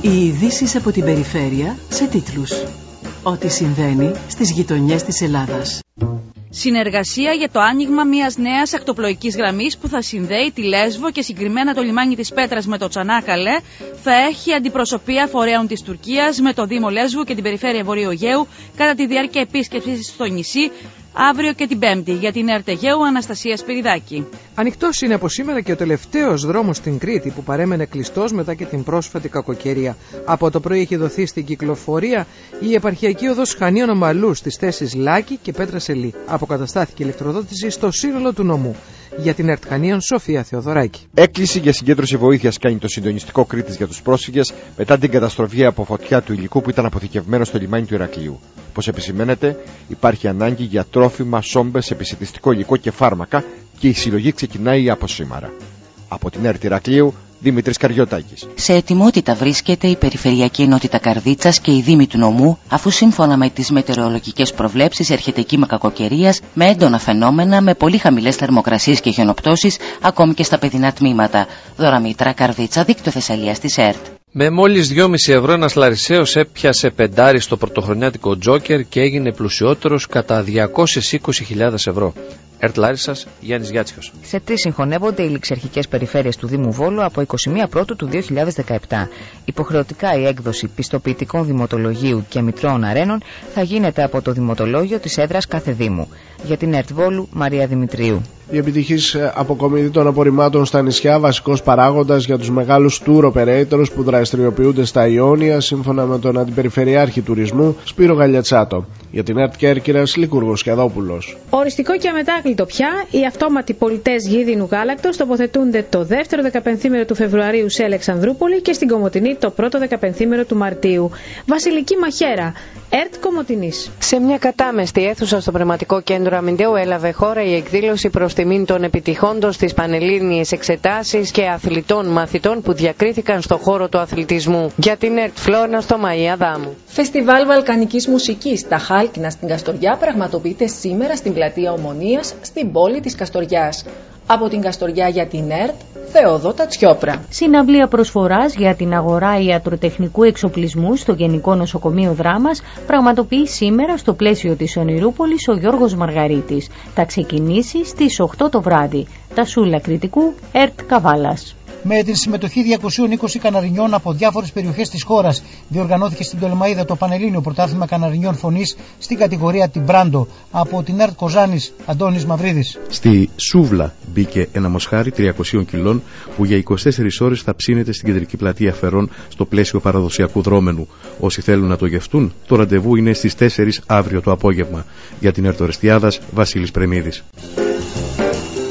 Οι ειδήσεις από την περιφέρεια σε τίτλους. Ό,τι συμβαίνει στις γειτονιές της Ελλάδας. Συνεργασία για το άνοιγμα μιας νέας ακτοπλοϊκής γραμμής που θα συνδέει τη Λέσβο και συγκεκριμένα το λιμάνι της Πέτρας με το Τσανάκαλε θα έχει αντιπροσωπεία φορέων της Τουρκίας με το Δήμο Λέσβου και την περιφέρεια Βορείου Αιγαίου κατά τη διάρκεια επίσκεψης στο νησί αύριο και την Πέμπτη για την Αρτεγέου Αναστασία Σπυριδάκη. Ανοιχτός είναι από σήμερα και ο τελευταίος δρόμος στην Κρήτη που παρέμενε κλειστός μετά και την πρόσφατη κακοκαιρία. Από το πρωί έχει δοθεί στην κυκλοφορία η επαρχιακή οδός Χανίων Ομαλούς στις θέσεις Λάκη και Πέτρα Σελή. Αποκαταστάθηκε η ηλεκτροδότηση στο σύνολο του νομού. Για την ΕΡΤ Χανίων, Σοφία Θεοδωράκη. Έκκληση για συγκέντρωση βοήθειας κάνει το συντονιστικό Κρήτης για τους πρόσφυγες μετά την καταστροφή από φωτιά του υλικού που ήταν αποθηκευμένο στο λιμάνι του Ηρακλείου. Όπως επισημαίνεται, υπάρχει ανάγκη για τρόφιμα, σόμπες, επισητιστικό υλικό και φάρμακα και η συλλογή ξεκινάει από σήμερα. Από την ΕΡΤ Ηρακλείου, Δημήτρης Καριωτάκη. Σε ετοιμότητα βρίσκεται η Περιφερειακή Ενότητα Καρδίτσας και η Δήμη του Νομού, αφού σύμφωνα με τις μετεωρολογικές προβλέψεις έρχεται εκεί με κακοκαιρίας, με έντονα φαινόμενα, με πολύ χαμηλές θερμοκρασίες και χιονοπτώσεις, ακόμη και στα παιδινά τμήματα. Δωραμήτρα Καρδίτσα, δίκτυο Θεσσαλίας της ΕΡΤ. Με μόλις 2,5 ευρώ ένας Λαρισαίος έπιασε πεντάρι στο πρωτοχρονιάτικο τζόκερ και έγινε πλουσιότερος κατά 220.000 ευρώ. Ερτ Λάρισας, Γιάννης Γιάτσιος. Σε τρεις συγχωνεύονται οι ληξιαρχικέ περιφέρειες του Δήμου Βόλου από 21 Πρώτου του 2017. Υποχρεωτικά η έκδοση πιστοποιητικών δημοτολογίου και μητρώων αρένων θα γίνεται από το δημοτολόγιο της έδρας κάθε Δήμου. Για την ΕΡΤ Βόλου, Μαρία Δημητρίου. Η επιτυχής αποκομιδή των απορριμμάτων στα νησιά, βασικός παράγοντας για τους μεγάλους tour operators που δραστηριοποιούνται στα Ιόνια, σύμφωνα με τον Αντιπεριφερειάρχη Τουρισμού Σπύρο Γαλιατσάτο. Για την ΕΡΤ Κέρκυρας, Λικούργος Σκιαδόπουλο. Οριστικό και αμετάκλητο πια, οι αυτόματοι πολιτές γίδινου γάλακτος τοποθετούνται το δεύτερο δεκαπενθήμερο του Φεβρουαρίου σε Αλεξανδρούπολη και στην Κομωτινή το πρώτο δεκαπενθήμερο του Μαρτίου. Βασιλική Μαχαίρα, ΕΡΤ Κομωτινής. Σε μια κατάμεστη αίθουσα στο Πνευματικό Κέντρο Αμυντέου έλαβε χώρα η εκδήλωση προς τιμήν των επιτυχόντων στις πανελλήνιες εξετάσεις και αθλητών μαθητών που διακρίθηκαν στο χώρο του αθλητισμού. Για την ΕΡΤ Φλόνα στο Μαία Δάμου. Φεστιβάλ Βαλκανικής Μουσικής στα Χάλκινα στην Καστοριά πραγματοποιείται σήμερα στην πλατεία Ομονίας στην πόλη της Καστοριάς. Από την Καστοριά για την ΕΡΤ, Θεοδότα Τσιόπρα. Συναυλία προσφοράς για την αγορά ιατροτεχνικού εξοπλισμού στο Γενικό Νοσοκομείο Δράμας πραγματοποιεί σήμερα στο πλαίσιο της Ονειρούπολης ο Γιώργος Μαργαρίτης. Θα ξεκινήσει στις 8 το βράδυ. Τα Σούλα Κριτικού, ΕΡΤ Καβάλας με την συμμετοχή 220 Καναρινιών από διάφορες περιοχές της χώρας. Διοργανώθηκε στην Τολεμαίδα το Πανελλήνιο Πρωτάθλημα Καναρινιών Φωνής στην κατηγορία Τιμπράντο από την ΕΡΤ Κοζάνης Αντώνης Μαυρίδης. Στη Σούβλα μπήκε ένα μοσχάρι 300 κιλών που για 24 ώρες θα ψήνεται στην κεντρική πλατεία Φερών στο πλαίσιο παραδοσιακού δρόμενου. Όσοι θέλουν να το γευτούν, το ραντεβού είναι στις 4 αύριο το απόγευμα. Για την Ερτορεστιάδα Βασίλης Πρεμίδης.